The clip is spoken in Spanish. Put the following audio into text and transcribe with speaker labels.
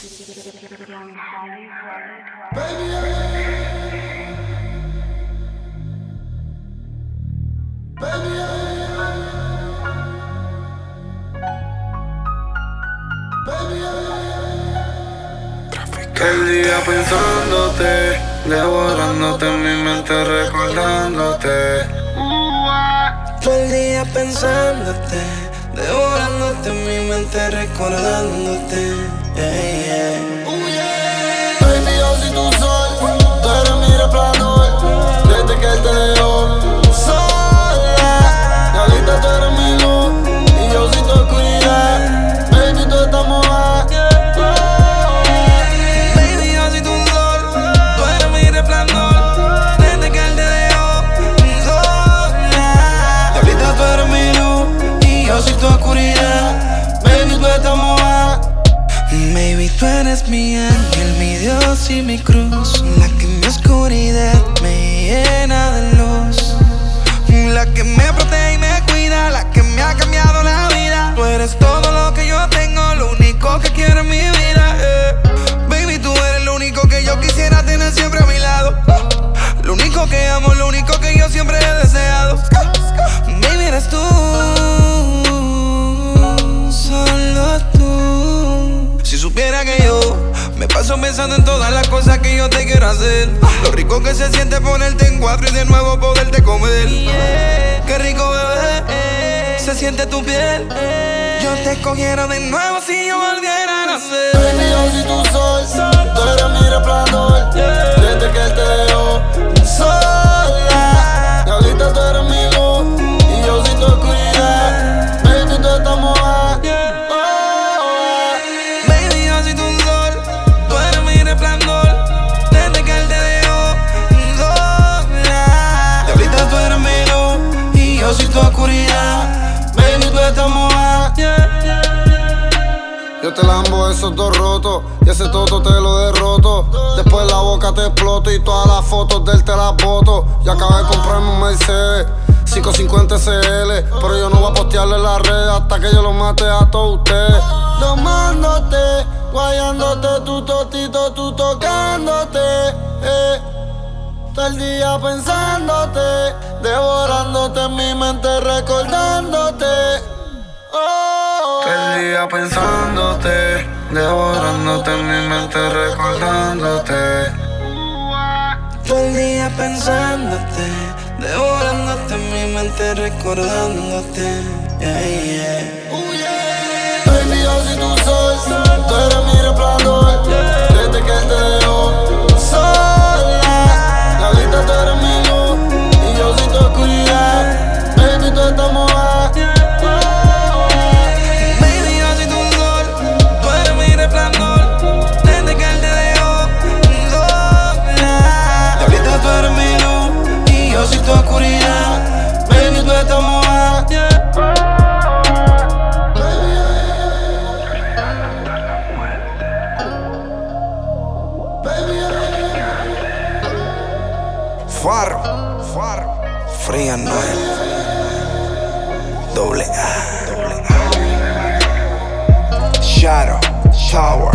Speaker 1: El día pensándote, devorándote en mi mente, recordándote.
Speaker 2: Todo el día pensándote, devorándote en mi mente, recordándote.
Speaker 1: Baby, tú eres mi
Speaker 2: ángel, mi Dios y mi cruz. La que mi oscuridad me llena de luz. La que me protege y me cuida, la que me ha cambiado la vida. Tú eres todo lo que yo tengo, lo único que quiero en mi vida. eh. Baby, tú eres lo único que yo quisiera tener siempre a mi lado. Lo único que amo, lo único que yo siempre he deseado. Supiera que yo me paso pensando en todas las cosas que yo te quiero hacer. Lo rico que se siente ponerte en cuatro y de nuevo poderte comer. Qué rico bebé, se siente tu piel. Yo te escogiera de nuevo si yo volviera a nacer.
Speaker 1: Yo te lambo esos dos rotos y ese toto te lo derroto. Después la boca te explota y todas las fotos de él te las boto. Yo acabé de comprarme un Mercedes 550 SL, pero yo no voy a postearle en las redes hasta que yo lo mate a todos ustedes. Tomándote, guayándote, tu totito, tú tocándote. Eh. Todo el día pensándote, devorándote en mi mente, recordándote. Pensándote, devorándote en mi mente, recordándote.
Speaker 2: Todo el día pensándote, devorándote en mi mente, recordándote. Yeah, yeah.
Speaker 1: Baby, yo soy tu sol, tú eres mi resplandor.
Speaker 2: Faro, Faro, Fría Noel, doble A, doble A. Shadow, Shower.